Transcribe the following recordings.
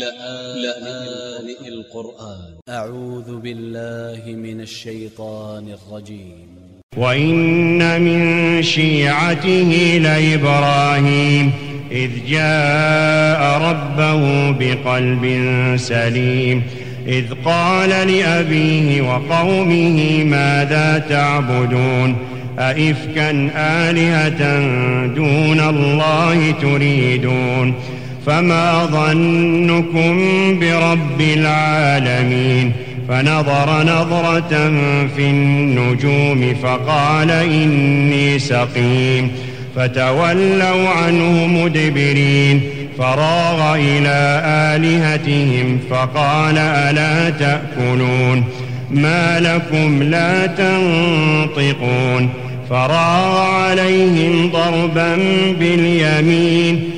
لآن القرآن. أ ع و ذ ب ا ل ل ه من ا ل ش ي ط ا ن ا ل ج ي م وإن من شيعته لإبراهيم إذ جاء ربه بقلب سليم إذ قال لأبيه وقومه ماذا تعبدون؟ أئفكا آلهة دون الله تريدون؟ فما ظنكم برب العالمين فنظر نظرة في النجوم فقال إني سقيم فتولوا عنه مدبرين فراغ إلى آلهتهم فقال ألا تأكلون ما لكم لا تنطقون فراغ عليهم ضربا باليمين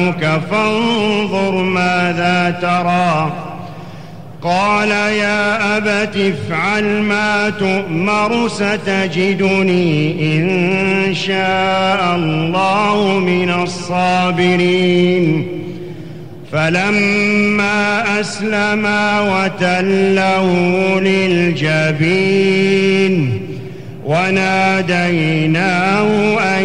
أذبحك فانظر ماذا ترى. قال يا أبت افعل ما تؤمر ستجدني إن شاء الله من الصابرين. فلما أسلما وتله للجبين وناديناه أن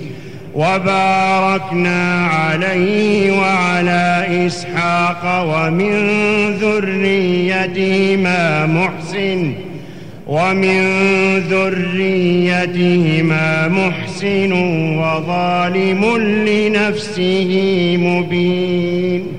وباركنا عليه وعلى إسحاق ومن ذريتهما محسن ومن ذريتهما محسن وظالم لنفسه مبين